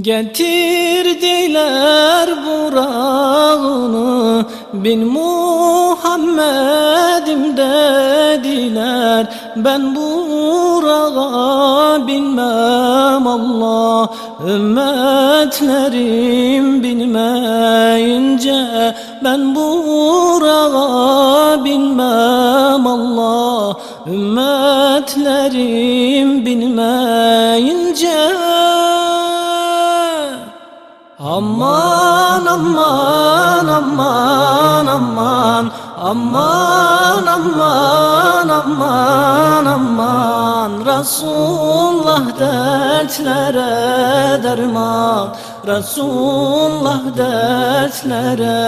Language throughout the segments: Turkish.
Getirdiler burağını bin Muhammed'im dediler. Ben burağa binmem Allah Ümmetlerim bilmeyince Ben burağa binmem Allah Ümmetlerim bilmeyince Aman aman aman aman. Aman aman aman aman. Resulullah dertlere derman. Resulullah dertlere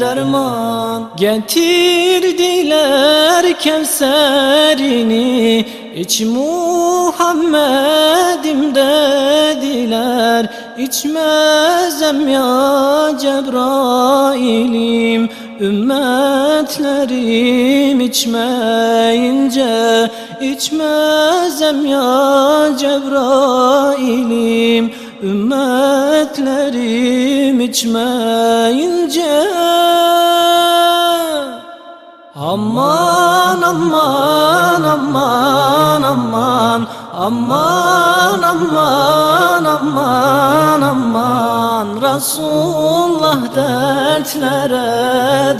derman. Getirdiler Kevserini İç Muhammed'im dediler İçmezem ya Cebrail'im. Ümmetlerim içmeyince içmezem ya Cebrail'im. Ümmetlerim içmeyince Aman aman aman aman Aman aman aman aman Resulullah dertlere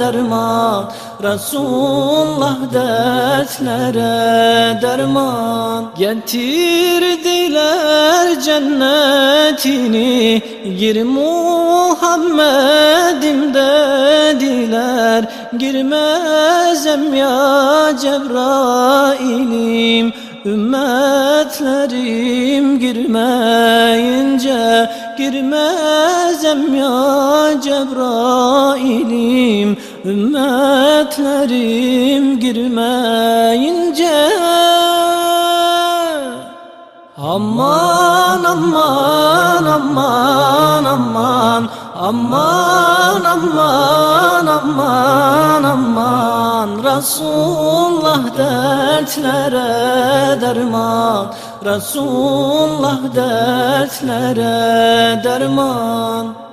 derman. Resulullah dertlere derman. Getirdiler cennetini Gir Muhammed'im dediler Girmezem ya Cebrail'im Ümmetlerim girmeyince Girmezem ya Cebrail'im. Ümmetlerim girmeyince Aman aman aman aman Aman aman aman aman Resulullah dertlere derman. Resulullah dertlere derman